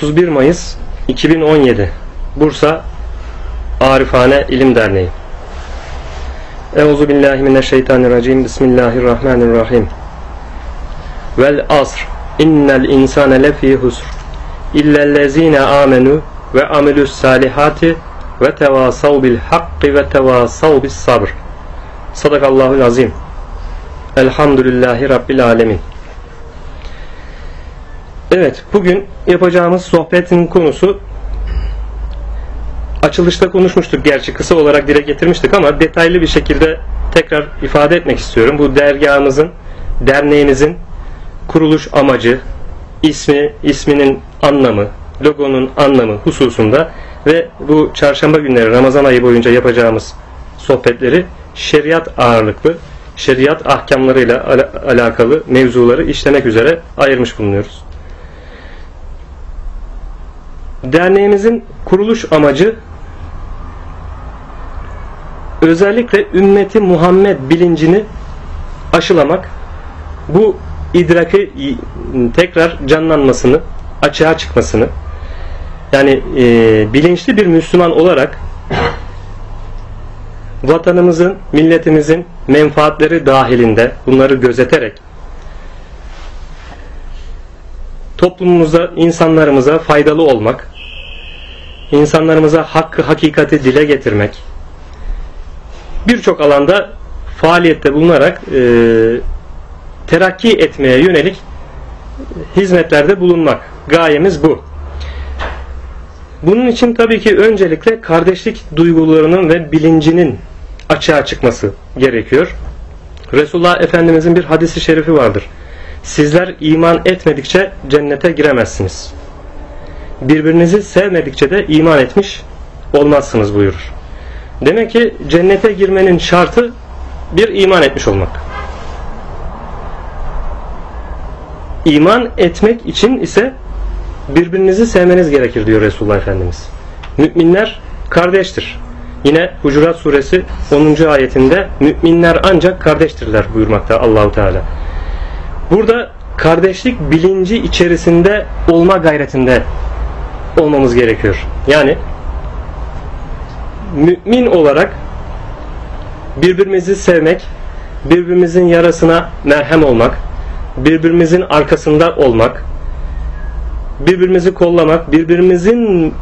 31 Mayıs 2017 Bursa Arifane İlim Derneği. Euzu billahi mineşşeytanirracim. Bismillahirrahmanirrahim. Vel asr. İnnel insane lefî husr. İllellezine amenu ve amilus salihati ve tevasav bil hakki ve tevasav bis sabr. Sadakallahul azim. Elhamdülillahi Rabbil alemin Evet, bugün yapacağımız sohbetin konusu açılışta konuşmuştuk gerçi kısa olarak dile getirmiştik ama detaylı bir şekilde tekrar ifade etmek istiyorum. Bu dergahımızın, derneğimizin kuruluş amacı, ismi, isminin anlamı, logonun anlamı hususunda ve bu çarşamba günleri Ramazan ayı boyunca yapacağımız sohbetleri şeriat ağırlıklı, şeriat ahkamlarıyla alakalı mevzuları işlemek üzere ayırmış bulunuyoruz. Derneğimizin kuruluş amacı özellikle ümmeti Muhammed bilincini aşılamak, bu idraki tekrar canlanmasını, açığa çıkmasını, yani e, bilinçli bir Müslüman olarak vatanımızın, milletimizin menfaatleri dahilinde bunları gözeterek toplumumuza, insanlarımıza faydalı olmak, insanlarımıza hakkı, hakikati dile getirmek, birçok alanda faaliyette bulunarak e, terakki etmeye yönelik hizmetlerde bulunmak. Gayemiz bu. Bunun için tabii ki öncelikle kardeşlik duygularının ve bilincinin açığa çıkması gerekiyor. Resulullah Efendimizin bir hadisi şerifi vardır. Sizler iman etmedikçe cennete giremezsiniz. Birbirinizi sevmedikçe de iman etmiş olmazsınız buyurur. Demek ki cennete girmenin şartı bir iman etmiş olmak. İman etmek için ise birbirinizi sevmeniz gerekir diyor Resulullah Efendimiz. Müminler kardeştir. Yine Hucurat suresi 10. ayetinde müminler ancak kardeştirler buyurmakta Allahu Teala. Burada kardeşlik bilinci içerisinde olma gayretinde olmamız gerekiyor. Yani mümin olarak birbirimizi sevmek, birbirimizin yarasına merhem olmak, birbirimizin arkasında olmak, birbirimizi kollamak, birbirimizin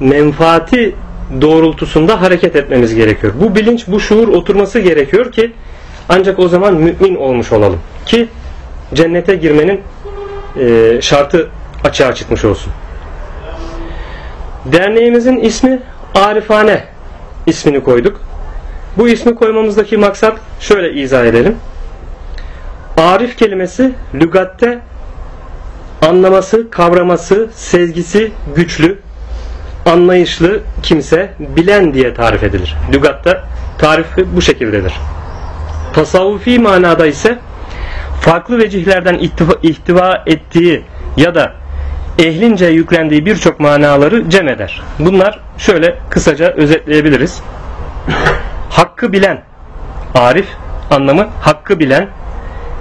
menfaati doğrultusunda hareket etmemiz gerekiyor. Bu bilinç, bu şuur oturması gerekiyor ki ancak o zaman mümin olmuş olalım. Ki cennete girmenin e, şartı açığa çıkmış olsun. Derneğimizin ismi Arifane ismini koyduk. Bu ismi koymamızdaki maksat şöyle izah edelim. Arif kelimesi lügatte anlaması, kavraması, sezgisi güçlü, anlayışlı kimse, bilen diye tarif edilir. Lügatta tarifi bu şekildedir. Tasavvufi manada ise farklı vecihlerden ihtiva, ihtiva ettiği ya da ehlince yüklendiği birçok manaları cem eder. Bunlar şöyle kısaca özetleyebiliriz. hakkı bilen, arif anlamı hakkı bilen,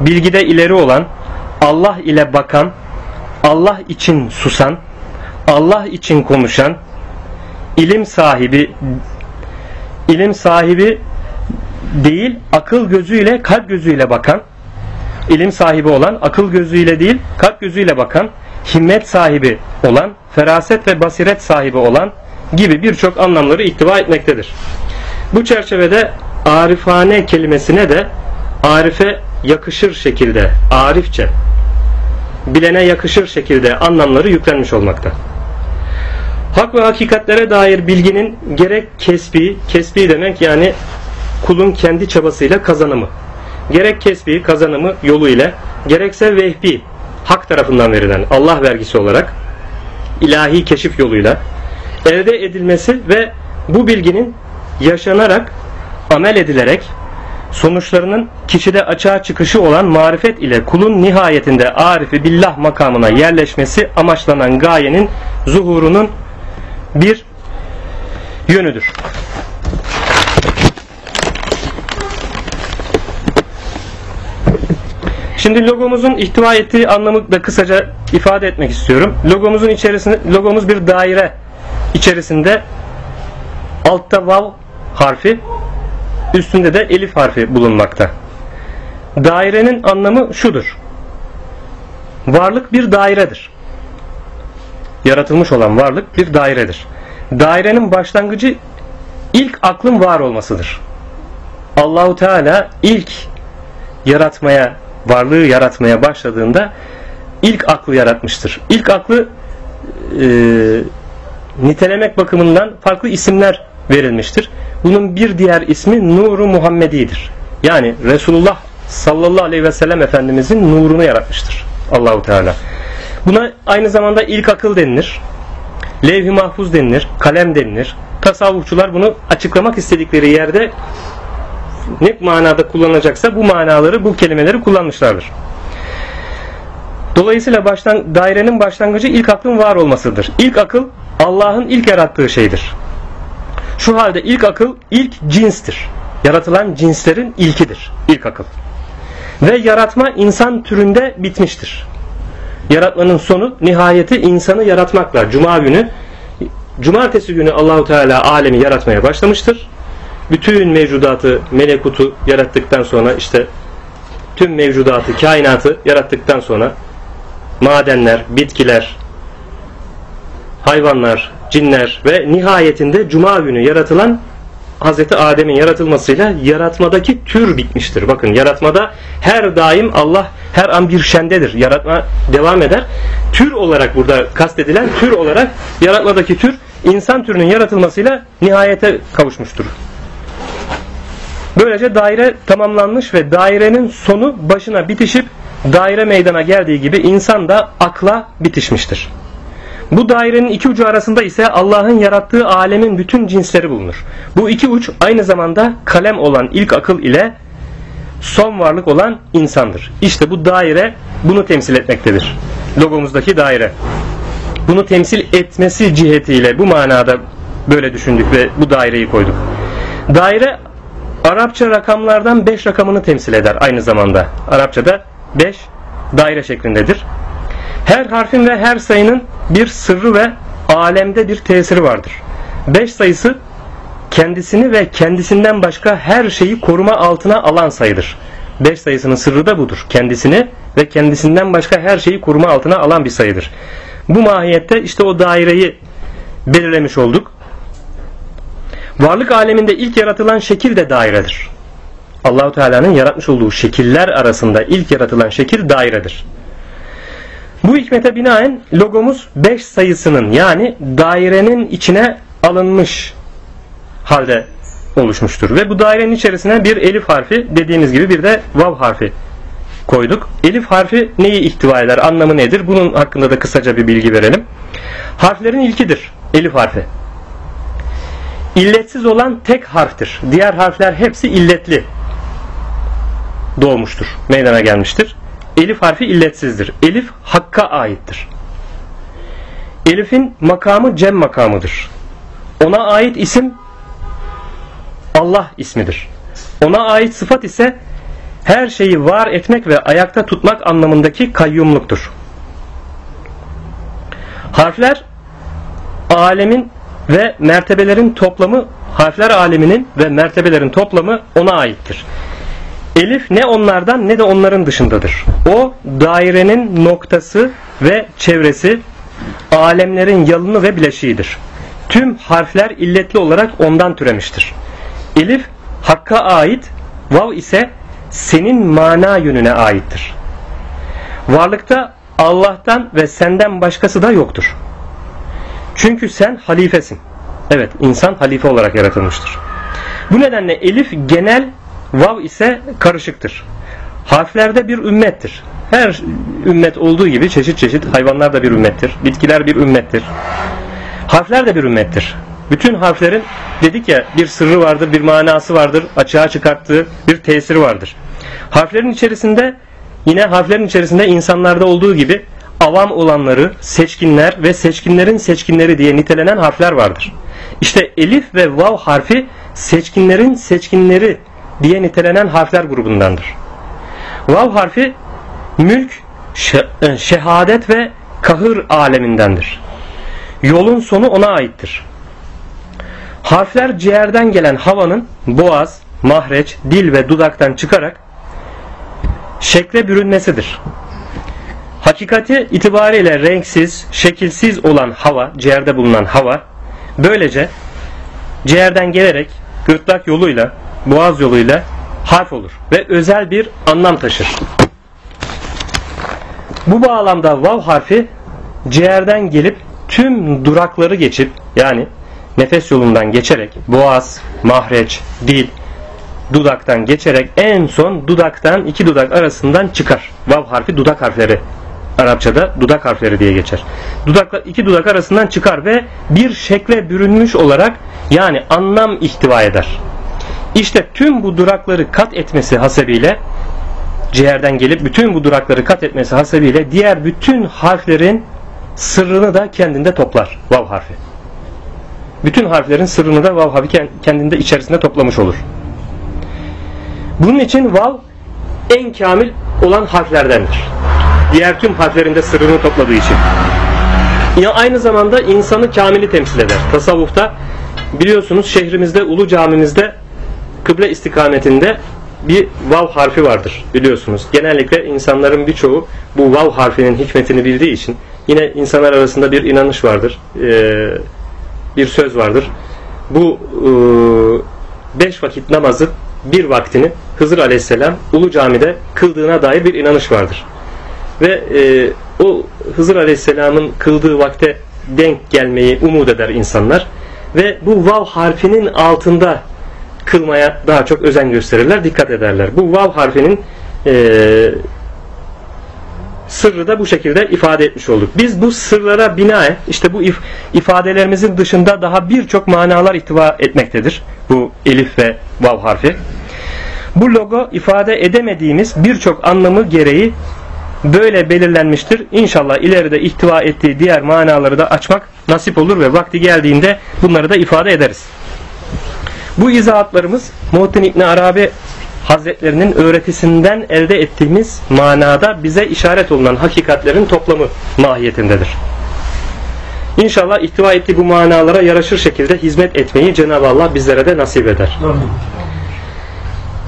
bilgide ileri olan, Allah ile bakan, Allah için susan, Allah için konuşan, ilim sahibi, ilim sahibi değil, akıl gözüyle, kalp gözüyle bakan, ilim sahibi olan, akıl gözüyle değil, kalp gözüyle bakan, himmet sahibi olan, feraset ve basiret sahibi olan gibi birçok anlamları ihtiva etmektedir. Bu çerçevede arifane kelimesine de arife yakışır şekilde, arifçe, bilene yakışır şekilde anlamları yüklenmiş olmakta. Hak ve hakikatlere dair bilginin gerek kesbi, kesbi demek yani kulun kendi çabasıyla kazanımı, gerek kesbi kazanımı yolu ile gerekse vehbi hak tarafından verilen Allah vergisi olarak ilahi keşif yoluyla elde edilmesi ve bu bilginin yaşanarak amel edilerek sonuçlarının kişide açığa çıkışı olan marifet ile kulun nihayetinde arifi billah makamına yerleşmesi amaçlanan gayenin zuhurunun bir yönüdür. Şimdi logomuzun ihtiva ettiği anlamı da kısaca ifade etmek istiyorum. Logomuzun içerisinde logomuz bir daire içerisinde altta vav harfi üstünde de elif harfi bulunmakta. Dairenin anlamı şudur. Varlık bir dairedir. Yaratılmış olan varlık bir dairedir. Dairenin başlangıcı ilk aklın var olmasıdır. Allahu Teala ilk yaratmaya, varlığı yaratmaya başladığında ilk aklı yaratmıştır. İlk aklı e, nitelemek bakımından farklı isimler verilmiştir. Bunun bir diğer ismi Nuru Muhammedi'dir. Yani Resulullah sallallahu aleyhi ve sellem Efendimizin nurunu yaratmıştır Allahu Teala. Buna aynı zamanda ilk akıl denilir. Levh-i mahfuz denilir. Kalem denilir. Tasavvufçular bunu açıklamak istedikleri yerde ne manada kullanacaksa bu manaları, bu kelimeleri kullanmışlardır. Dolayısıyla baştan, dairenin başlangıcı ilk aklın var olmasıdır. İlk akıl Allah'ın ilk yarattığı şeydir. Şu halde ilk akıl ilk cinstir. Yaratılan cinslerin ilkidir. İlk akıl. Ve yaratma insan türünde bitmiştir. Yaratmanın sonu nihayeti insanı yaratmakla. Cuma günü Cumartesi günü Allahu Teala alemi yaratmaya başlamıştır. Bütün mevcudatı, melekutu yarattıktan sonra işte tüm mevcudatı, kainatı yarattıktan sonra madenler, bitkiler, hayvanlar, cinler ve nihayetinde cuma günü yaratılan Hz. Adem'in yaratılmasıyla yaratmadaki tür bitmiştir. Bakın yaratmada her daim Allah her an bir şendedir. Yaratma devam eder. Tür olarak burada kastedilen tür olarak yaratmadaki tür insan türünün yaratılmasıyla nihayete kavuşmuştur. Böylece daire tamamlanmış ve dairenin sonu başına bitişip daire meydana geldiği gibi insan da akla bitişmiştir. Bu dairenin iki ucu arasında ise Allah'ın yarattığı alemin bütün cinsleri bulunur. Bu iki uç aynı zamanda kalem olan ilk akıl ile son varlık olan insandır. İşte bu daire bunu temsil etmektedir. Logomuzdaki daire. Bunu temsil etmesi cihetiyle bu manada böyle düşündük ve bu daireyi koyduk. Daire Arapça rakamlardan 5 rakamını temsil eder aynı zamanda. Arapçada 5 daire şeklindedir. Her harfin ve her sayının bir sırrı ve alemde bir tesiri vardır. 5 sayısı kendisini ve kendisinden başka her şeyi koruma altına alan sayıdır. 5 sayısının sırrı da budur. Kendisini ve kendisinden başka her şeyi koruma altına alan bir sayıdır. Bu mahiyette işte o daireyi belirlemiş olduk. Varlık aleminde ilk yaratılan şekil de dairedir. Allahu Teala'nın yaratmış olduğu şekiller arasında ilk yaratılan şekil dairedir. Bu hikmete binaen logomuz 5 sayısının yani dairenin içine alınmış halde oluşmuştur. Ve bu dairenin içerisine bir elif harfi dediğimiz gibi bir de vav harfi koyduk. Elif harfi neyi ihtiva eder? Anlamı nedir? Bunun hakkında da kısaca bir bilgi verelim. Harflerin ilkidir. Elif harfi. İlletsiz olan tek harftir. Diğer harfler hepsi illetli doğmuştur. Meydana gelmiştir. Elif harfi illetsizdir. Elif hakka aittir. Elif'in makamı cem makamıdır. Ona ait isim Allah ismidir. Ona ait sıfat ise her şeyi var etmek ve ayakta tutmak anlamındaki kayyumluktur. Harfler alemin ve mertebelerin toplamı harfler aleminin ve mertebelerin toplamı ona aittir. Elif ne onlardan ne de onların dışındadır. O dairenin noktası ve çevresi, alemlerin yalını ve bileşiğidir. Tüm harfler illetli olarak ondan türemiştir. Elif Hakk'a ait, vav ise senin mana yönüne aittir. Varlıkta Allah'tan ve senden başkası da yoktur. Çünkü sen halifesin. Evet, insan halife olarak yaratılmıştır. Bu nedenle elif genel Vav ise karışıktır. Harflerde bir ümmettir. Her ümmet olduğu gibi çeşit çeşit hayvanlar da bir ümmettir. Bitkiler bir ümmettir. Harfler de bir ümmettir. Bütün harflerin dedik ya bir sırrı vardır, bir manası vardır, açığa çıkarttığı bir tesiri vardır. Harflerin içerisinde yine harflerin içerisinde insanlarda olduğu gibi avam olanları, seçkinler ve seçkinlerin seçkinleri diye nitelenen harfler vardır. İşte elif ve vav harfi seçkinlerin seçkinleri diye nitelenen harfler grubundandır. Vav harfi mülk, e, şehadet ve kahır alemindendir. Yolun sonu ona aittir. Harfler ciğerden gelen havanın boğaz, mahreç, dil ve dudaktan çıkarak şekle bürünmesidir. Hakikati itibariyle renksiz, şekilsiz olan hava, ciğerde bulunan hava, böylece ciğerden gelerek gırtlak yoluyla, boğaz yoluyla harf olur ve özel bir anlam taşır. Bu bağlamda vav harfi ciğerden gelip tüm durakları geçip yani nefes yolundan geçerek boğaz, mahreç, dil, dudaktan geçerek en son dudaktan iki dudak arasından çıkar. Vav harfi dudak harfleri. Arapçada dudak harfleri diye geçer. Dudakla iki dudak arasından çıkar ve bir şekle bürünmüş olarak yani anlam ihtiva eder. İşte tüm bu durakları kat etmesi hasebiyle ciğerden gelip bütün bu durakları kat etmesi hasebiyle diğer bütün harflerin sırrını da kendinde toplar. Vav harfi. Bütün harflerin sırrını da vav harfi kendinde içerisinde toplamış olur. Bunun için vav en kamil olan harflerdendir. Diğer tüm harflerinde sırrını topladığı için. Ya aynı zamanda insanı kamili temsil eder. Tasavvufta biliyorsunuz şehrimizde Ulu Camimizde kıble istikametinde bir vav harfi vardır biliyorsunuz. Genellikle insanların birçoğu bu vav harfinin hikmetini bildiği için yine insanlar arasında bir inanış vardır. Bir söz vardır. Bu beş vakit namazı bir vaktini Hızır Aleyhisselam Ulu Cami'de kıldığına dair bir inanış vardır. Ve e, o Hızır Aleyhisselam'ın kıldığı vakte denk gelmeyi umut eder insanlar. Ve bu vav harfinin altında kılmaya daha çok özen gösterirler, dikkat ederler. Bu vav harfinin e, sırrı da bu şekilde ifade etmiş olduk. Biz bu sırlara binaen işte bu if ifadelerimizin dışında daha birçok manalar ihtiva etmektedir. Bu elif ve vav harfi. Bu logo ifade edemediğimiz birçok anlamı gereği böyle belirlenmiştir. İnşallah ileride ihtiva ettiği diğer manaları da açmak nasip olur ve vakti geldiğinde bunları da ifade ederiz. Bu izahatlarımız Muhittin İbni Arabi Hazretlerinin öğretisinden elde ettiğimiz manada bize işaret olunan hakikatlerin toplamı mahiyetindedir. İnşallah ihtiva ettiği bu manalara yaraşır şekilde hizmet etmeyi Cenab-ı Allah bizlere de nasip eder.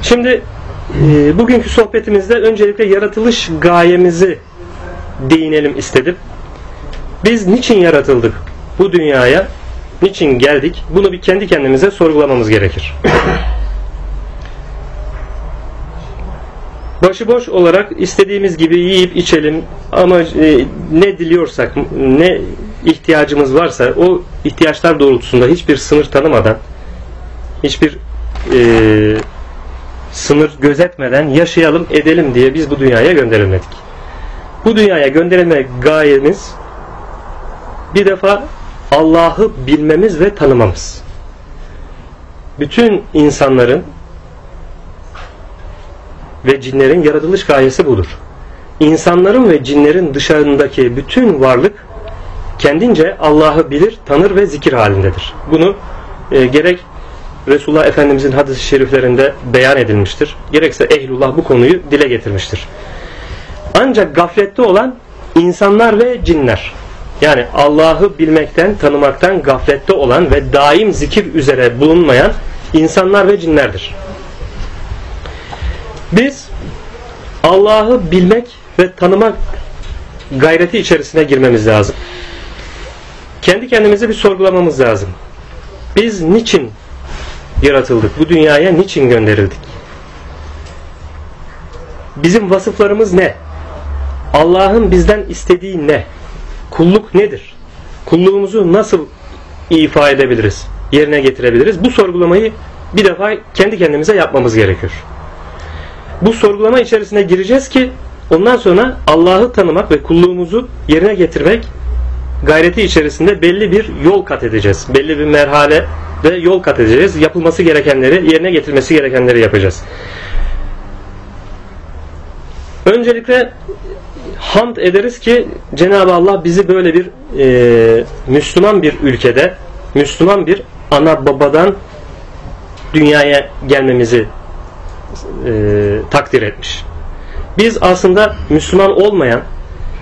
Şimdi e, bugünkü sohbetimizde öncelikle yaratılış gayemizi değinelim istedim. Biz niçin yaratıldık bu dünyaya? Niçin geldik? Bunu bir kendi kendimize sorgulamamız gerekir. Başıboş olarak istediğimiz gibi yiyip içelim ama e, ne diliyorsak, ne ihtiyacımız varsa o ihtiyaçlar doğrultusunda hiçbir sınır tanımadan, hiçbir e, sınır gözetmeden yaşayalım edelim diye biz bu dünyaya gönderilmedik. Bu dünyaya gönderilme gayemiz bir defa Allah'ı bilmemiz ve tanımamız. Bütün insanların ve cinlerin yaratılış gayesi budur. İnsanların ve cinlerin dışarındaki bütün varlık kendince Allah'ı bilir, tanır ve zikir halindedir. Bunu e, gerek Resulullah Efendimizin hadis-i şeriflerinde beyan edilmiştir. Gerekse ehlullah bu konuyu dile getirmiştir. Ancak gaflette olan insanlar ve cinler yani Allah'ı bilmekten, tanımaktan gaflette olan ve daim zikir üzere bulunmayan insanlar ve cinlerdir. Biz Allah'ı bilmek ve tanımak gayreti içerisine girmemiz lazım. Kendi kendimize bir sorgulamamız lazım. Biz niçin yaratıldık? Bu dünyaya niçin gönderildik? Bizim vasıflarımız ne? Allah'ın bizden istediği ne? Kulluk nedir? Kulluğumuzu nasıl ifa edebiliriz? Yerine getirebiliriz? Bu sorgulamayı bir defa kendi kendimize yapmamız gerekiyor. Bu sorgulama içerisine gireceğiz ki ondan sonra Allah'ı tanımak ve kulluğumuzu yerine getirmek gayreti içerisinde belli bir yol kat edeceğiz. Belli bir merhale ve yol kat edeceğiz. Yapılması gerekenleri, yerine getirmesi gerekenleri yapacağız. Öncelikle hamd ederiz ki Cenab-ı Allah bizi böyle bir e, Müslüman bir ülkede, Müslüman bir ana babadan dünyaya gelmemizi e, takdir etmiş. Biz aslında Müslüman olmayan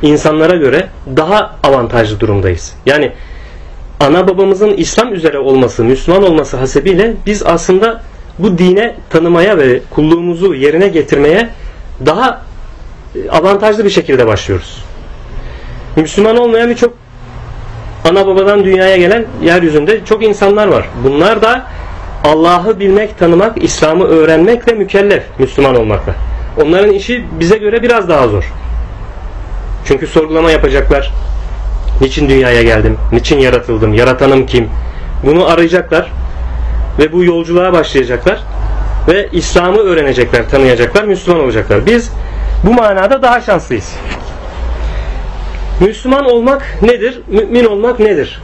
insanlara göre daha avantajlı durumdayız. Yani ana babamızın İslam üzere olması, Müslüman olması hasebiyle biz aslında bu dine tanımaya ve kulluğumuzu yerine getirmeye daha avantajlı bir şekilde başlıyoruz. Müslüman olmayan birçok ana babadan dünyaya gelen yeryüzünde çok insanlar var. Bunlar da Allah'ı bilmek, tanımak, İslam'ı öğrenmekle mükellef Müslüman olmakla. Onların işi bize göre biraz daha zor. Çünkü sorgulama yapacaklar. Niçin dünyaya geldim? Niçin yaratıldım? Yaratanım kim? Bunu arayacaklar ve bu yolculuğa başlayacaklar ve İslam'ı öğrenecekler, tanıyacaklar, Müslüman olacaklar. Biz bu manada daha şanslıyız. Müslüman olmak nedir? Mümin olmak nedir?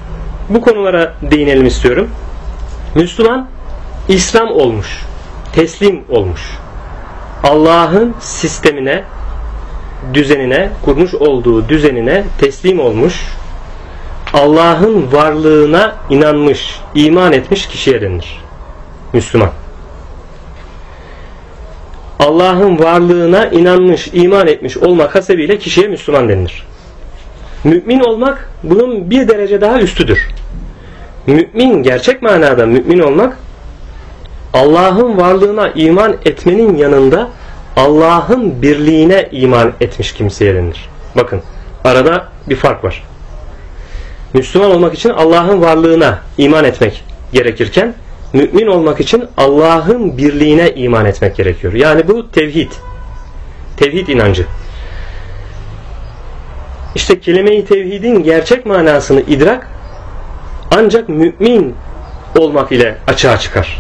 Bu konulara değinelim istiyorum. Müslüman İslam olmuş, teslim olmuş. Allah'ın sistemine, düzenine, kurmuş olduğu düzenine teslim olmuş, Allah'ın varlığına inanmış, iman etmiş kişiye denilir. Müslüman. Allah'ın varlığına inanmış, iman etmiş olmak hasebiyle kişiye Müslüman denilir. Mümin olmak bunun bir derece daha üstüdür. Mümin, gerçek manada mümin olmak Allah'ın varlığına iman etmenin yanında Allah'ın birliğine iman etmiş kimseye denilir. Bakın arada bir fark var. Müslüman olmak için Allah'ın varlığına iman etmek gerekirken mümin olmak için Allah'ın birliğine iman etmek gerekiyor. Yani bu tevhid. Tevhid inancı. İşte kelime-i tevhidin gerçek manasını idrak ancak mümin olmak ile açığa çıkar.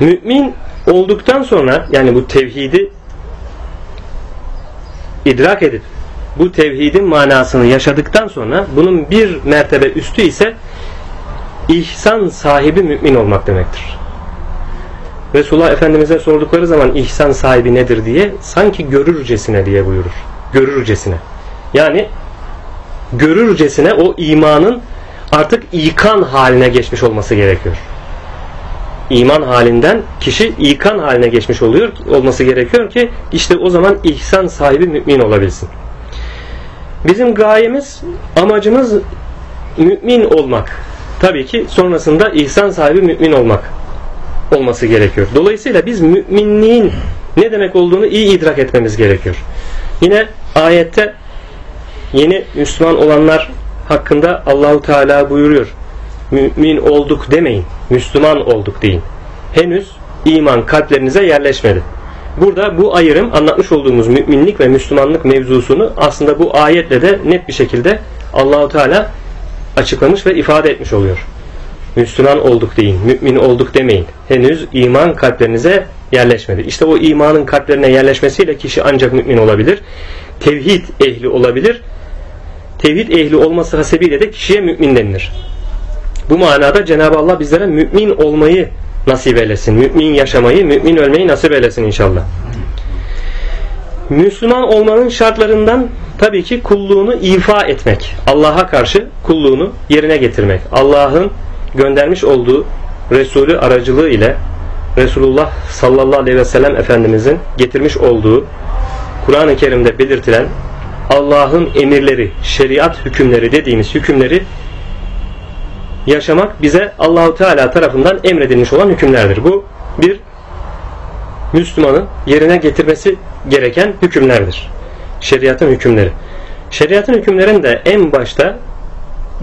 Mümin olduktan sonra yani bu tevhidi idrak edip bu tevhidin manasını yaşadıktan sonra bunun bir mertebe üstü ise ihsan sahibi mümin olmak demektir. Resulullah Efendimiz'e sordukları zaman ihsan sahibi nedir diye sanki görürcesine diye buyurur. Görürcesine. Yani görürcesine o imanın artık ikan haline geçmiş olması gerekiyor. İman halinden kişi ikan haline geçmiş oluyor olması gerekiyor ki işte o zaman ihsan sahibi mümin olabilsin. Bizim gayemiz, amacımız mümin olmak. Tabii ki sonrasında ihsan sahibi mümin olmak olması gerekiyor. Dolayısıyla biz müminliğin ne demek olduğunu iyi idrak etmemiz gerekiyor. Yine ayette yeni Müslüman olanlar hakkında Allahu Teala buyuruyor. Mümin olduk demeyin. Müslüman olduk deyin. Henüz iman kalplerinize yerleşmedi. Burada bu ayrım anlatmış olduğumuz müminlik ve Müslümanlık mevzusunu aslında bu ayetle de net bir şekilde Allahu Teala açıklamış ve ifade etmiş oluyor. Müslüman olduk deyin, mümin olduk demeyin. Henüz iman kalplerinize yerleşmedi. İşte o imanın kalplerine yerleşmesiyle kişi ancak mümin olabilir. Tevhid ehli olabilir. Tevhid ehli olması hasebiyle de kişiye mümin denilir. Bu manada Cenab-ı Allah bizlere mümin olmayı nasip eylesin. Mümin yaşamayı, mümin ölmeyi nasip eylesin inşallah. Müslüman olmanın şartlarından tabii ki kulluğunu ifa etmek. Allah'a karşı kulluğunu yerine getirmek. Allah'ın göndermiş olduğu Resulü aracılığı ile Resulullah sallallahu aleyhi ve sellem Efendimizin getirmiş olduğu Kur'an-ı Kerim'de belirtilen Allah'ın emirleri, şeriat hükümleri dediğimiz hükümleri yaşamak bize Allahu Teala tarafından emredilmiş olan hükümlerdir. Bu bir Müslümanın yerine getirmesi gereken hükümlerdir. Şeriatın hükümleri. Şeriatın hükümlerinde en başta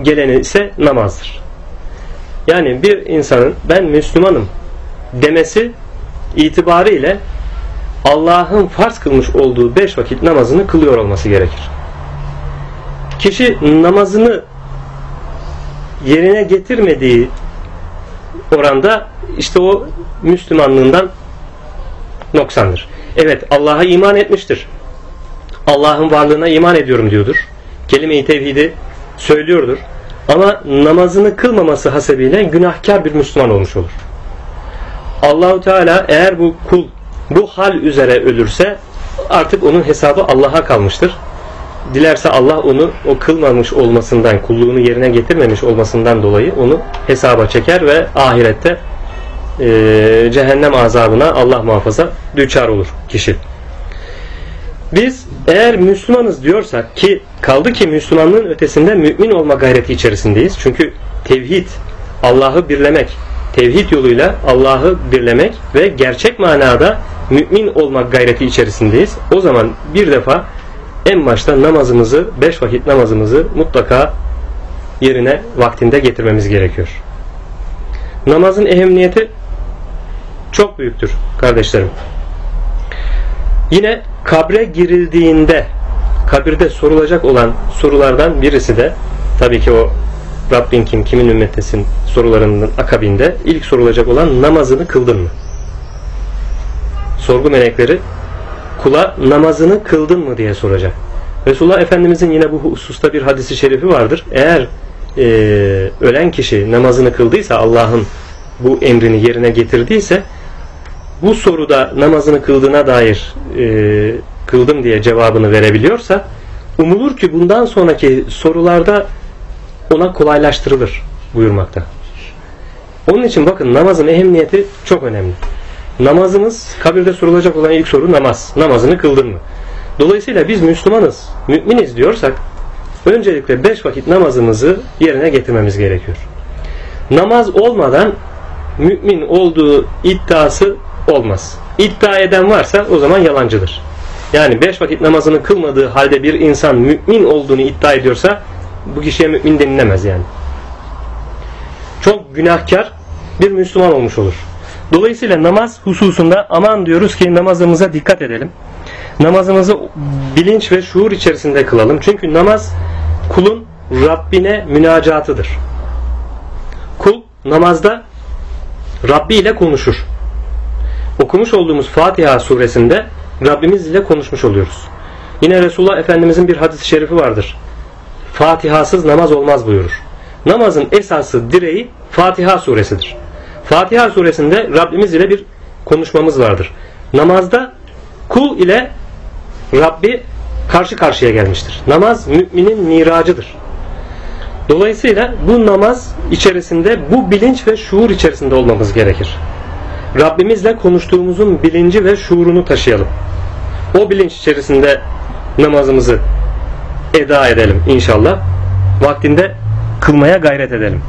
geleni ise namazdır. Yani bir insanın ben Müslümanım demesi itibariyle Allah'ın farz kılmış olduğu beş vakit namazını kılıyor olması gerekir. Kişi namazını yerine getirmediği oranda işte o Müslümanlığından noksandır. Evet Allah'a iman etmiştir. Allah'ın varlığına iman ediyorum diyordur. Kelime-i tevhidi söylüyordur. Ama namazını kılmaması hasebiyle günahkar bir Müslüman olmuş olur. Allahu Teala eğer bu kul bu hal üzere ölürse artık onun hesabı Allah'a kalmıştır. Dilerse Allah onu o kılmamış olmasından, kulluğunu yerine getirmemiş olmasından dolayı onu hesaba çeker ve ahirette e, cehennem azabına Allah muhafaza düçar olur kişi. Biz eğer Müslümanız diyorsak ki kaldı ki Müslümanlığın ötesinde mümin olma gayreti içerisindeyiz. Çünkü tevhid, Allah'ı birlemek, tevhid yoluyla Allah'ı birlemek ve gerçek manada mümin olmak gayreti içerisindeyiz. O zaman bir defa en başta namazımızı, beş vakit namazımızı mutlaka yerine vaktinde getirmemiz gerekiyor. Namazın ehemmiyeti çok büyüktür kardeşlerim. Yine kabre girildiğinde kabirde sorulacak olan sorulardan birisi de tabii ki o Rabbin kim, kimin ümmetesin sorularının akabinde ilk sorulacak olan namazını kıldın mı? Sorgu melekleri kula namazını kıldın mı diye soracak. Resulullah Efendimizin yine bu hususta bir hadisi şerifi vardır. Eğer e, ölen kişi namazını kıldıysa Allah'ın bu emrini yerine getirdiyse bu soruda namazını kıldığına dair e, kıldım diye cevabını verebiliyorsa umulur ki bundan sonraki sorularda ona kolaylaştırılır buyurmakta. Onun için bakın namazın ehemmiyeti çok önemli. Namazımız kabirde sorulacak olan ilk soru namaz. Namazını kıldın mı? Dolayısıyla biz Müslümanız, müminiz diyorsak öncelikle beş vakit namazımızı yerine getirmemiz gerekiyor. Namaz olmadan mümin olduğu iddiası olmaz. İddia eden varsa o zaman yalancıdır. Yani beş vakit namazını kılmadığı halde bir insan mümin olduğunu iddia ediyorsa bu kişiye mümin denilemez yani. Çok günahkar bir Müslüman olmuş olur. Dolayısıyla namaz hususunda aman diyoruz ki namazımıza dikkat edelim. Namazımızı bilinç ve şuur içerisinde kılalım. Çünkü namaz kulun Rabbine münacatıdır. Kul namazda Rabbi ile konuşur. Okumuş olduğumuz Fatiha suresinde Rabbimiz ile konuşmuş oluyoruz. Yine Resulullah Efendimizin bir hadis-i şerifi vardır. Fatihasız namaz olmaz buyurur. Namazın esası direği Fatiha suresidir. Fatiha suresinde Rabbimiz ile bir konuşmamız vardır. Namazda kul ile Rabbi karşı karşıya gelmiştir. Namaz müminin miracıdır. Dolayısıyla bu namaz içerisinde bu bilinç ve şuur içerisinde olmamız gerekir. Rabbimizle konuştuğumuzun bilinci ve şuurunu taşıyalım. O bilinç içerisinde namazımızı eda edelim inşallah. Vaktinde kılmaya gayret edelim.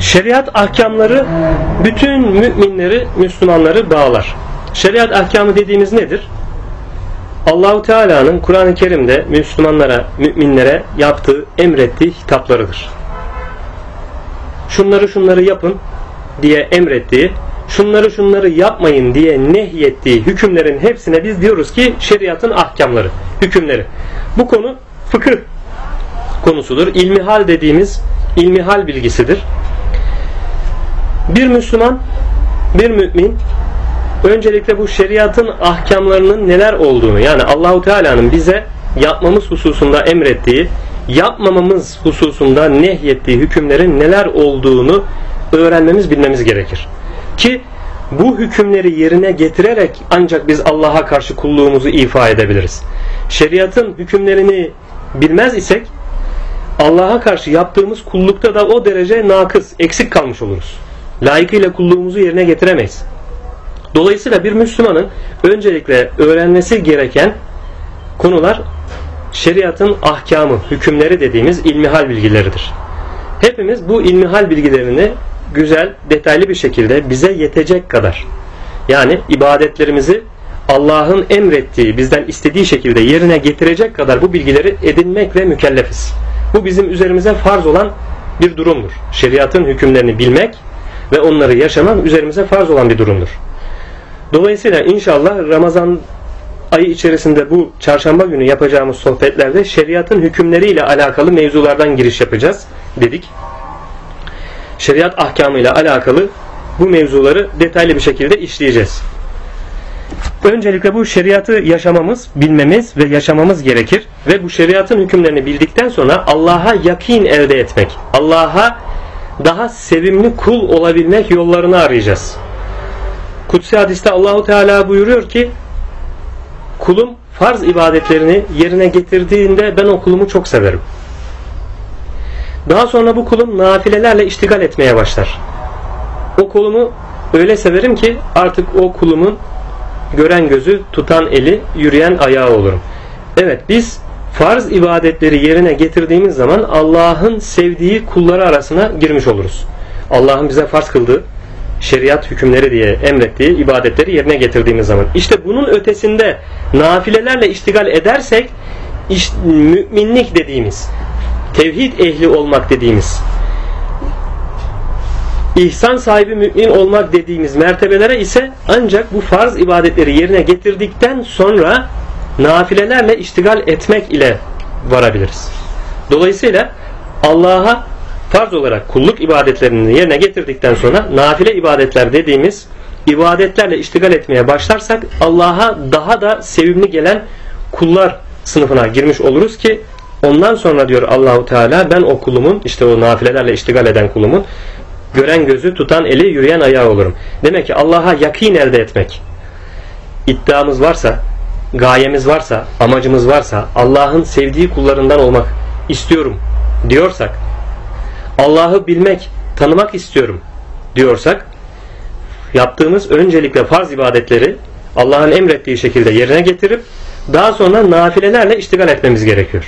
Şeriat ahkamları bütün müminleri, Müslümanları bağlar. Şeriat ahkamı dediğimiz nedir? Allahu Teala'nın Kur'an-ı Kerim'de Müslümanlara, müminlere yaptığı, emrettiği hitaplarıdır. Şunları şunları yapın diye emrettiği, şunları şunları yapmayın diye nehyettiği hükümlerin hepsine biz diyoruz ki şeriatın ahkamları, hükümleri. Bu konu fıkıh konusudur. İlmihal dediğimiz ilmihal bilgisidir. Bir Müslüman, bir mümin öncelikle bu şeriatın ahkamlarının neler olduğunu yani Allahu Teala'nın bize yapmamız hususunda emrettiği, yapmamamız hususunda nehyettiği hükümlerin neler olduğunu öğrenmemiz, bilmemiz gerekir. Ki bu hükümleri yerine getirerek ancak biz Allah'a karşı kulluğumuzu ifa edebiliriz. Şeriatın hükümlerini bilmez isek Allah'a karşı yaptığımız kullukta da o derece nakıs, eksik kalmış oluruz. Layıkıyla kulluğumuzu yerine getiremeyiz. Dolayısıyla bir Müslümanın öncelikle öğrenmesi gereken konular şeriatın ahkamı, hükümleri dediğimiz ilmihal bilgileridir. Hepimiz bu ilmihal bilgilerini güzel, detaylı bir şekilde bize yetecek kadar yani ibadetlerimizi Allah'ın emrettiği, bizden istediği şekilde yerine getirecek kadar bu bilgileri edinmekle mükellefiz. Bu bizim üzerimize farz olan bir durumdur. Şeriatın hükümlerini bilmek ve onları yaşamak üzerimize farz olan bir durumdur. Dolayısıyla inşallah Ramazan ayı içerisinde bu çarşamba günü yapacağımız sohbetlerde şeriatın hükümleriyle alakalı mevzulardan giriş yapacağız dedik. Şeriat ahkamıyla alakalı bu mevzuları detaylı bir şekilde işleyeceğiz. Öncelikle bu şeriatı yaşamamız, bilmemiz ve yaşamamız gerekir. Ve bu şeriatın hükümlerini bildikten sonra Allah'a yakin elde etmek, Allah'a daha sevimli kul olabilmek yollarını arayacağız. Kutsi hadiste Allahu Teala buyuruyor ki kulum farz ibadetlerini yerine getirdiğinde ben o kulumu çok severim. Daha sonra bu kulum nafilelerle iştigal etmeye başlar. O kulumu öyle severim ki artık o kulumun gören gözü, tutan eli, yürüyen ayağı olurum. Evet biz farz ibadetleri yerine getirdiğimiz zaman Allah'ın sevdiği kulları arasına girmiş oluruz. Allah'ın bize farz kıldığı şeriat hükümleri diye emrettiği ibadetleri yerine getirdiğimiz zaman. İşte bunun ötesinde nafilelerle iştigal edersek müminlik dediğimiz, tevhid ehli olmak dediğimiz, ihsan sahibi mümin olmak dediğimiz mertebelere ise ancak bu farz ibadetleri yerine getirdikten sonra nafilelerle iştigal etmek ile varabiliriz. Dolayısıyla Allah'a farz olarak kulluk ibadetlerini yerine getirdikten sonra nafile ibadetler dediğimiz ibadetlerle iştigal etmeye başlarsak Allah'a daha da sevimli gelen kullar sınıfına girmiş oluruz ki ondan sonra diyor Allahu Teala ben o kulumun işte o nafilelerle iştigal eden kulumun gören gözü tutan eli yürüyen ayağı olurum. Demek ki Allah'a yakin elde etmek iddiamız varsa gayemiz varsa amacımız varsa Allah'ın sevdiği kullarından olmak istiyorum diyorsak Allah'ı bilmek, tanımak istiyorum diyorsak yaptığımız öncelikle farz ibadetleri Allah'ın emrettiği şekilde yerine getirip daha sonra nafilelerle iştigal etmemiz gerekiyor.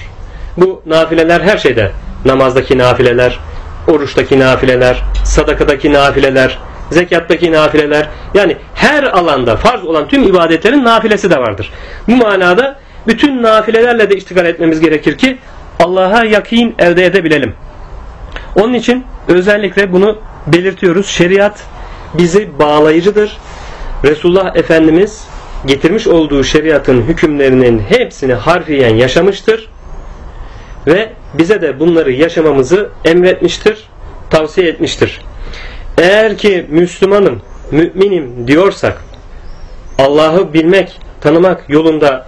Bu nafileler her şeyde. Namazdaki nafileler, oruçtaki nafileler, sadakadaki nafileler, zekattaki nafileler. Yani her alanda farz olan tüm ibadetlerin nafilesi de vardır. Bu manada bütün nafilelerle de iştigal etmemiz gerekir ki Allah'a yakin elde edebilelim. Onun için özellikle bunu belirtiyoruz. Şeriat bizi bağlayıcıdır. Resulullah Efendimiz getirmiş olduğu şeriatın hükümlerinin hepsini harfiyen yaşamıştır ve bize de bunları yaşamamızı emretmiştir, tavsiye etmiştir. Eğer ki Müslümanım, müminim diyorsak Allah'ı bilmek, tanımak yolunda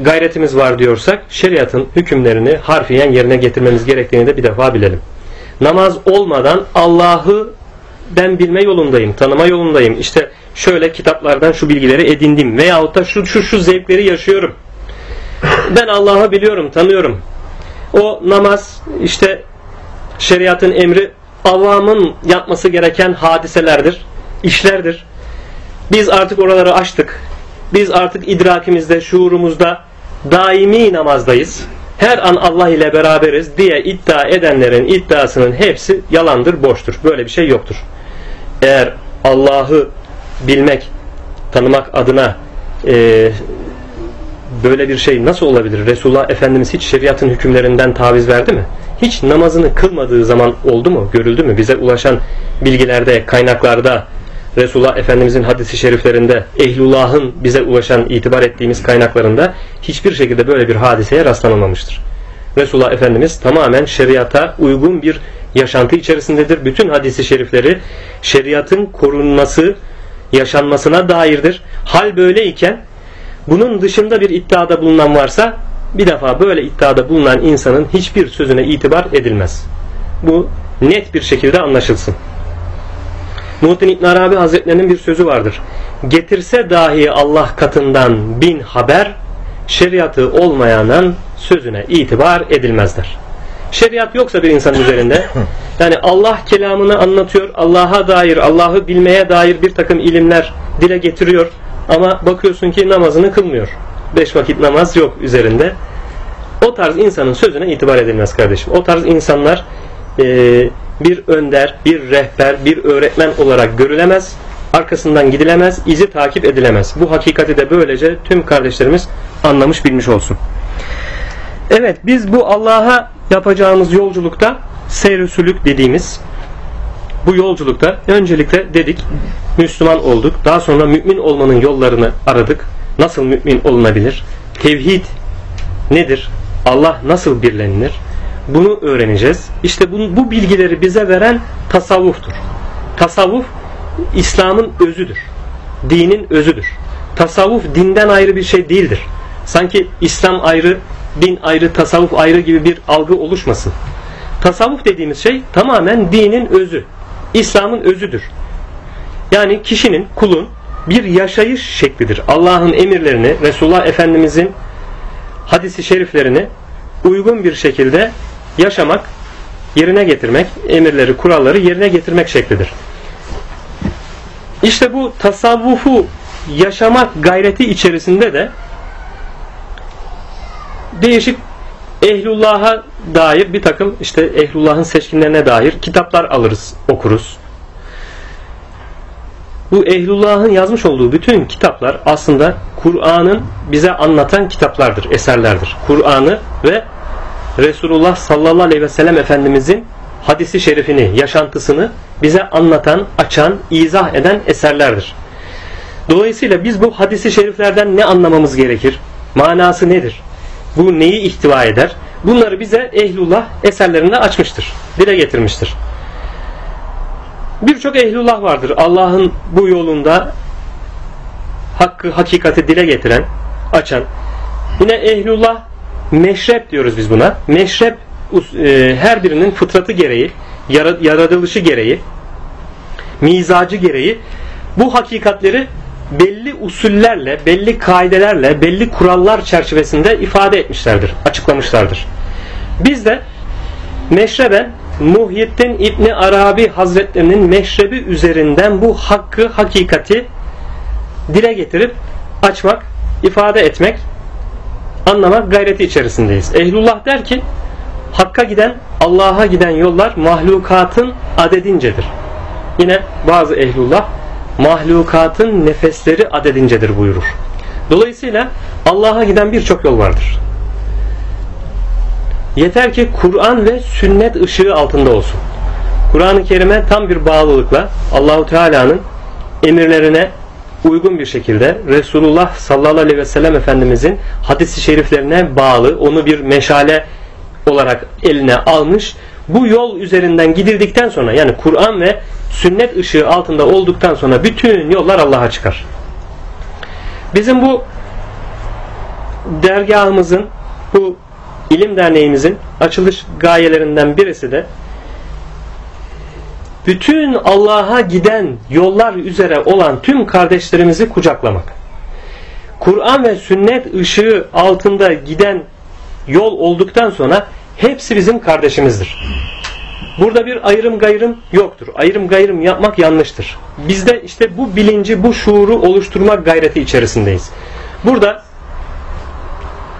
gayretimiz var diyorsak şeriatın hükümlerini harfiyen yerine getirmemiz gerektiğini de bir defa bilelim. Namaz olmadan Allah'ı ben bilme yolundayım, tanıma yolundayım. İşte şöyle kitaplardan şu bilgileri edindim veyahut da şu şu şu zevkleri yaşıyorum. Ben Allah'ı biliyorum, tanıyorum. O namaz işte şeriatın emri avamın yapması gereken hadiselerdir, işlerdir. Biz artık oraları açtık. Biz artık idrakimizde, şuurumuzda daimi namazdayız. Her an Allah ile beraberiz diye iddia edenlerin iddiasının hepsi yalandır, boştur. Böyle bir şey yoktur. Eğer Allah'ı bilmek, tanımak adına e, böyle bir şey nasıl olabilir? Resulullah Efendimiz hiç şeriatın hükümlerinden taviz verdi mi? Hiç namazını kılmadığı zaman oldu mu? Görüldü mü? Bize ulaşan bilgilerde, kaynaklarda, Resulullah Efendimizin hadisi şeriflerinde, ehlullahın bize ulaşan itibar ettiğimiz kaynaklarında hiçbir şekilde böyle bir hadiseye rastlanılmamıştır. Resulullah Efendimiz tamamen şeriata uygun bir yaşantı içerisindedir. Bütün hadisi şerifleri şeriatın korunması, yaşanmasına dairdir. Hal böyleyken bunun dışında bir iddiada bulunan varsa bir defa böyle iddiada bulunan insanın hiçbir sözüne itibar edilmez. Bu net bir şekilde anlaşılsın. Muhittin İbn Arabi Hazretlerinin bir sözü vardır. Getirse dahi Allah katından bin haber, şeriatı olmayanın sözüne itibar edilmezler. Şeriat yoksa bir insanın üzerinde, yani Allah kelamını anlatıyor, Allah'a dair, Allah'ı bilmeye dair bir takım ilimler dile getiriyor ama bakıyorsun ki namazını kılmıyor. Beş vakit namaz yok üzerinde. O tarz insanın sözüne itibar edilmez kardeşim. O tarz insanlar e, bir önder, bir rehber, bir öğretmen olarak görülemez. Arkasından gidilemez, izi takip edilemez. Bu hakikati de böylece tüm kardeşlerimiz anlamış bilmiş olsun. Evet biz bu Allah'a yapacağımız yolculukta seyr dediğimiz bu yolculukta öncelikle dedik Müslüman olduk. Daha sonra mümin olmanın yollarını aradık. Nasıl mümin olunabilir? Tevhid nedir? Allah nasıl birlenilir? Bunu öğreneceğiz. İşte bu, bu bilgileri bize veren tasavvuftur. Tasavvuf İslam'ın özüdür. Dinin özüdür. Tasavvuf dinden ayrı bir şey değildir. Sanki İslam ayrı, din ayrı, tasavvuf ayrı gibi bir algı oluşmasın. Tasavvuf dediğimiz şey tamamen dinin özü. İslam'ın özüdür. Yani kişinin, kulun bir yaşayış şeklidir. Allah'ın emirlerini, Resulullah Efendimizin hadisi şeriflerini uygun bir şekilde yaşamak, yerine getirmek, emirleri, kuralları yerine getirmek şeklidir. İşte bu tasavvufu yaşamak gayreti içerisinde de değişik ehlullah'a dair bir takım işte ehlullah'ın seçkinlerine dair kitaplar alırız, okuruz. Bu ehlullah'ın yazmış olduğu bütün kitaplar aslında Kur'an'ın bize anlatan kitaplardır, eserlerdir. Kur'an'ı ve Resulullah sallallahu aleyhi ve sellem Efendimizin hadisi şerifini, yaşantısını bize anlatan, açan, izah eden eserlerdir. Dolayısıyla biz bu hadisi şeriflerden ne anlamamız gerekir? Manası nedir? Bu neyi ihtiva eder? Bunları bize ehlullah eserlerinde açmıştır. Dile getirmiştir. Birçok ehlullah vardır. Allah'ın bu yolunda hakkı, hakikati dile getiren, açan. Yine ehlullah meşrep diyoruz biz buna. Meşrep e, her birinin fıtratı gereği, yaratılışı gereği, mizacı gereği bu hakikatleri belli usullerle, belli kaidelerle, belli kurallar çerçevesinde ifade etmişlerdir, açıklamışlardır. Biz de meşreben Muhyiddin İbni Arabi Hazretlerinin meşrebi üzerinden bu hakkı, hakikati dile getirip açmak, ifade etmek, anlamak gayreti içerisindeyiz. Ehlullah der ki, Hakka giden, Allah'a giden yollar mahlukatın adedincedir. Yine bazı ehlullah mahlukatın nefesleri adedincedir buyurur. Dolayısıyla Allah'a giden birçok yol vardır. Yeter ki Kur'an ve sünnet ışığı altında olsun. Kur'an-ı Kerim'e tam bir bağlılıkla Allahu Teala'nın emirlerine uygun bir şekilde Resulullah sallallahu aleyhi ve sellem Efendimizin hadisi şeriflerine bağlı, onu bir meşale olarak eline almış. Bu yol üzerinden gidildikten sonra yani Kur'an ve sünnet ışığı altında olduktan sonra bütün yollar Allah'a çıkar. Bizim bu dergahımızın, bu ilim derneğimizin açılış gayelerinden birisi de bütün Allah'a giden yollar üzere olan tüm kardeşlerimizi kucaklamak. Kur'an ve sünnet ışığı altında giden yol olduktan sonra hepsi bizim kardeşimizdir. Burada bir ayrım gayrım yoktur. Ayrım gayrım yapmak yanlıştır. Bizde işte bu bilinci, bu şuuru oluşturmak gayreti içerisindeyiz. Burada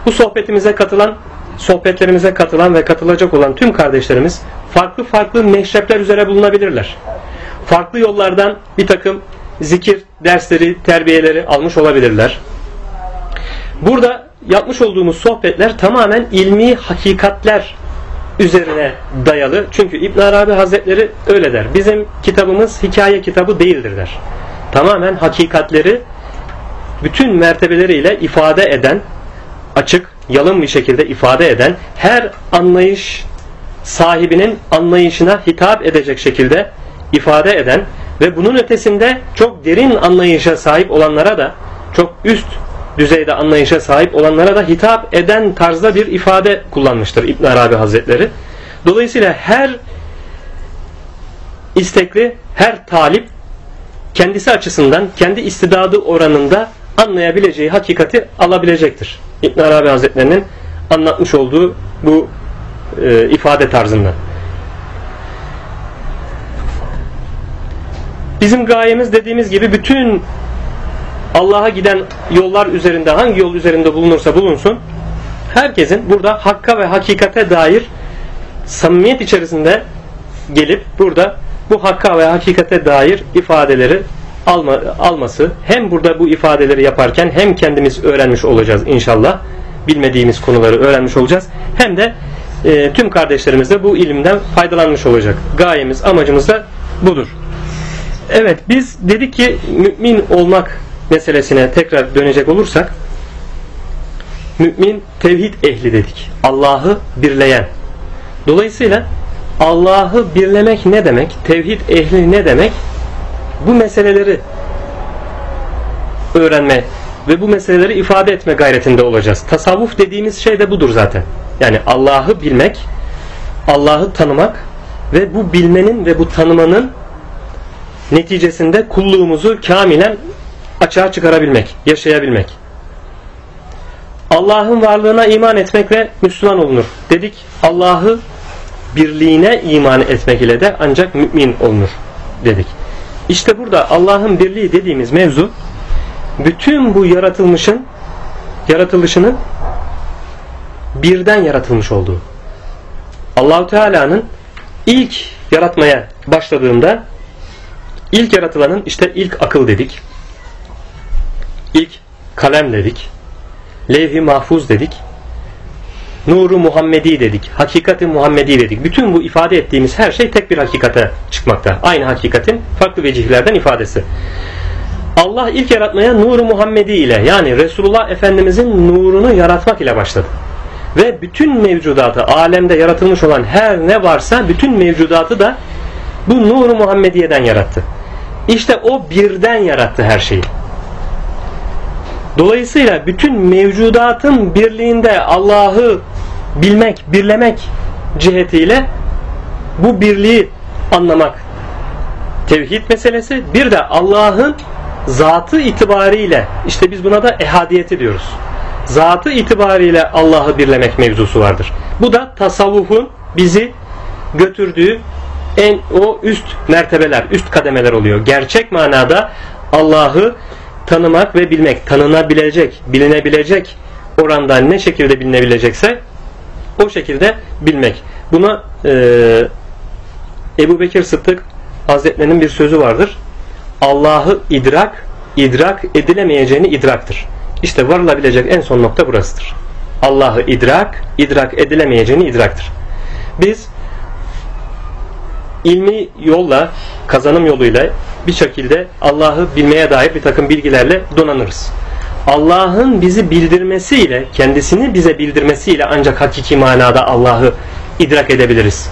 bu sohbetimize katılan, sohbetlerimize katılan ve katılacak olan tüm kardeşlerimiz farklı farklı meşrepler üzere bulunabilirler. Farklı yollardan bir takım zikir dersleri, terbiyeleri almış olabilirler. Burada yapmış olduğumuz sohbetler tamamen ilmi hakikatler üzerine dayalı. Çünkü İbn Arabi Hazretleri öyle der. Bizim kitabımız hikaye kitabı değildir der. Tamamen hakikatleri bütün mertebeleriyle ifade eden, açık, yalın bir şekilde ifade eden, her anlayış sahibinin anlayışına hitap edecek şekilde ifade eden ve bunun ötesinde çok derin anlayışa sahip olanlara da çok üst düzeyde anlayışa sahip olanlara da hitap eden tarzda bir ifade kullanmıştır İbn Arabi Hazretleri. Dolayısıyla her istekli, her talip kendisi açısından, kendi istidadı oranında anlayabileceği hakikati alabilecektir. İbn Arabi Hazretlerinin anlatmış olduğu bu e, ifade tarzında. Bizim gayemiz dediğimiz gibi bütün Allah'a giden yollar üzerinde hangi yol üzerinde bulunursa bulunsun herkesin burada hakka ve hakikate dair samimiyet içerisinde gelip burada bu hakka ve hakikate dair ifadeleri alma, alması hem burada bu ifadeleri yaparken hem kendimiz öğrenmiş olacağız inşallah bilmediğimiz konuları öğrenmiş olacağız hem de e, tüm kardeşlerimiz de bu ilimden faydalanmış olacak. Gayemiz amacımız da budur. Evet biz dedik ki mümin olmak meselesine tekrar dönecek olursak mümin tevhid ehli dedik. Allah'ı birleyen. Dolayısıyla Allah'ı birlemek ne demek? Tevhid ehli ne demek? Bu meseleleri öğrenme ve bu meseleleri ifade etme gayretinde olacağız. Tasavvuf dediğimiz şey de budur zaten. Yani Allah'ı bilmek, Allah'ı tanımak ve bu bilmenin ve bu tanımanın neticesinde kulluğumuzu kamilen açığa çıkarabilmek, yaşayabilmek. Allah'ın varlığına iman etmekle Müslüman olunur. Dedik Allah'ı birliğine iman etmek ile de ancak mümin olunur dedik. İşte burada Allah'ın birliği dediğimiz mevzu bütün bu yaratılmışın yaratılışının birden yaratılmış olduğu. Allahu Teala'nın ilk yaratmaya başladığında ilk yaratılanın işte ilk akıl dedik. İlk kalem dedik. Levh-i mahfuz dedik. Nuru Muhammedi dedik. Hakikati Muhammedi dedik. Bütün bu ifade ettiğimiz her şey tek bir hakikate çıkmakta. Aynı hakikatin farklı vecihlerden ifadesi. Allah ilk yaratmaya nuru Muhammedi ile yani Resulullah Efendimizin nurunu yaratmak ile başladı. Ve bütün mevcudatı, alemde yaratılmış olan her ne varsa bütün mevcudatı da bu nuru Muhammediye'den yarattı. İşte o birden yarattı her şeyi. Dolayısıyla bütün mevcudatın birliğinde Allah'ı bilmek, birlemek cihetiyle bu birliği anlamak tevhid meselesi. Bir de Allah'ın zatı itibariyle işte biz buna da ehadiyeti diyoruz. Zatı itibariyle Allah'ı birlemek mevzusu vardır. Bu da tasavvufun bizi götürdüğü en o üst mertebeler, üst kademeler oluyor. Gerçek manada Allah'ı tanımak ve bilmek, tanınabilecek, bilinebilecek oranda ne şekilde bilinebilecekse o şekilde bilmek. Buna e, Ebu Bekir Sıddık Hazretlerinin bir sözü vardır. Allah'ı idrak, idrak edilemeyeceğini idraktır. İşte varılabilecek en son nokta burasıdır. Allah'ı idrak, idrak edilemeyeceğini idraktır. Biz ilmi yolla, kazanım yoluyla bir şekilde Allah'ı bilmeye dair bir takım bilgilerle donanırız. Allah'ın bizi bildirmesiyle, kendisini bize bildirmesiyle ancak hakiki manada Allah'ı idrak edebiliriz,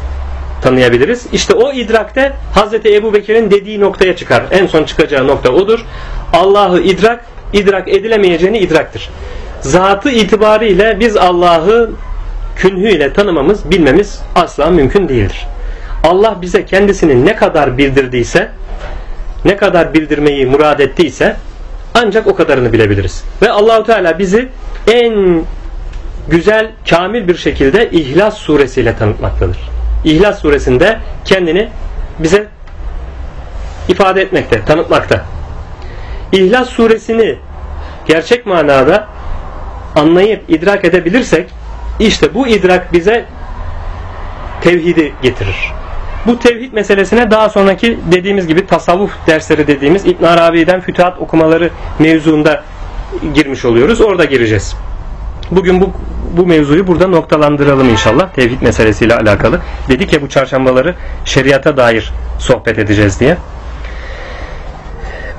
tanıyabiliriz. İşte o idrakte Hazreti Ebu Bekir'in dediği noktaya çıkar. En son çıkacağı nokta odur. Allah'ı idrak, idrak edilemeyeceğini idraktır. Zatı itibariyle biz Allah'ı künhüyle tanımamız, bilmemiz asla mümkün değildir. Allah bize kendisini ne kadar bildirdiyse, ne kadar bildirmeyi murad ettiyse ancak o kadarını bilebiliriz. Ve Allahu Teala bizi en güzel, kamil bir şekilde İhlas suresiyle tanıtmaktadır. İhlas suresinde kendini bize ifade etmekte, tanıtmakta. İhlas suresini gerçek manada anlayıp idrak edebilirsek işte bu idrak bize tevhidi getirir. Bu tevhid meselesine daha sonraki dediğimiz gibi tasavvuf dersleri dediğimiz İbn Arabi'den fütuhat okumaları mevzuunda girmiş oluyoruz. Orada gireceğiz. Bugün bu bu mevzuyu burada noktalandıralım inşallah tevhid meselesiyle alakalı. Dedik ya bu çarşambaları şeriata dair sohbet edeceğiz diye.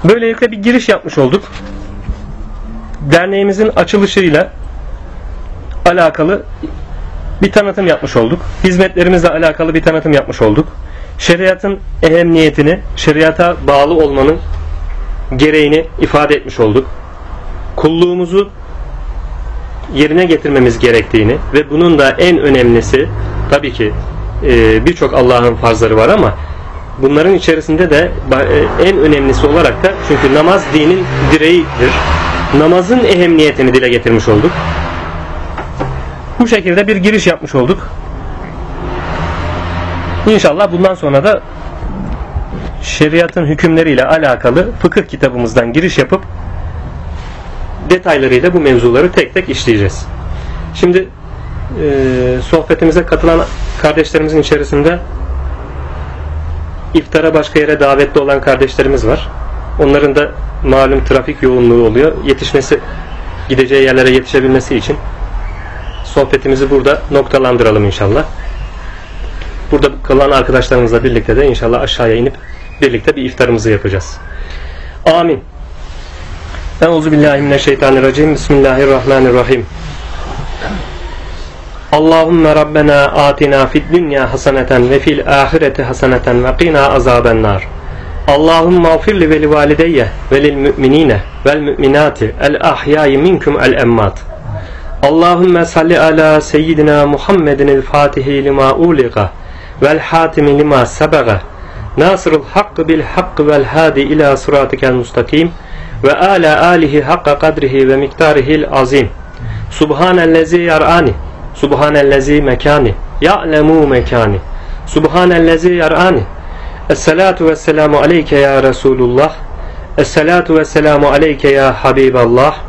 Böylelikle bir giriş yapmış olduk. Derneğimizin açılışıyla alakalı bir tanıtım yapmış olduk. Hizmetlerimizle alakalı bir tanıtım yapmış olduk. Şeriatın ehemmiyetini, şeriata bağlı olmanın gereğini ifade etmiş olduk. Kulluğumuzu yerine getirmemiz gerektiğini ve bunun da en önemlisi tabii ki e, birçok Allah'ın farzları var ama bunların içerisinde de e, en önemlisi olarak da çünkü namaz dinin direğidir. Namazın ehemmiyetini dile getirmiş olduk. Bu şekilde bir giriş yapmış olduk. İnşallah bundan sonra da şeriatın hükümleriyle alakalı fıkıh kitabımızdan giriş yapıp detaylarıyla bu mevzuları tek tek işleyeceğiz. Şimdi e, sohbetimize katılan kardeşlerimizin içerisinde iftara başka yere davetli olan kardeşlerimiz var. Onların da malum trafik yoğunluğu oluyor. Yetişmesi, gideceği yerlere yetişebilmesi için sohbetimizi burada noktalandıralım inşallah. Burada kalan arkadaşlarımızla birlikte de inşallah aşağıya inip birlikte bir iftarımızı yapacağız. Amin. Euzu billahi mineşşeytanirracim. Bismillahirrahmanirrahim. Allahümme Rabbena atina fid dünya haseneten ve fil ahireti haseneten ve qina azaben nar. Allahümme afirli ve li valideyye ve lil müminine vel müminati el ahyayi minkum el emmat. Allahümme salli ala seyyidina Muhammedin el fatihi lima uliqa vel hatimi lima sebaga nasırul hakkı bil hakkı vel hadi ila sıratikel mustakim ve ala alihi hakka kadrihi ve miktarihil azim. Subhanellezi yar'ani subhanellezi mekani ya'lemu mekani subhanellezi yar'ani. Esselatu vesselamu aleyke ya Resulullah Esselatu ve selamu aleyke ya Habiballah.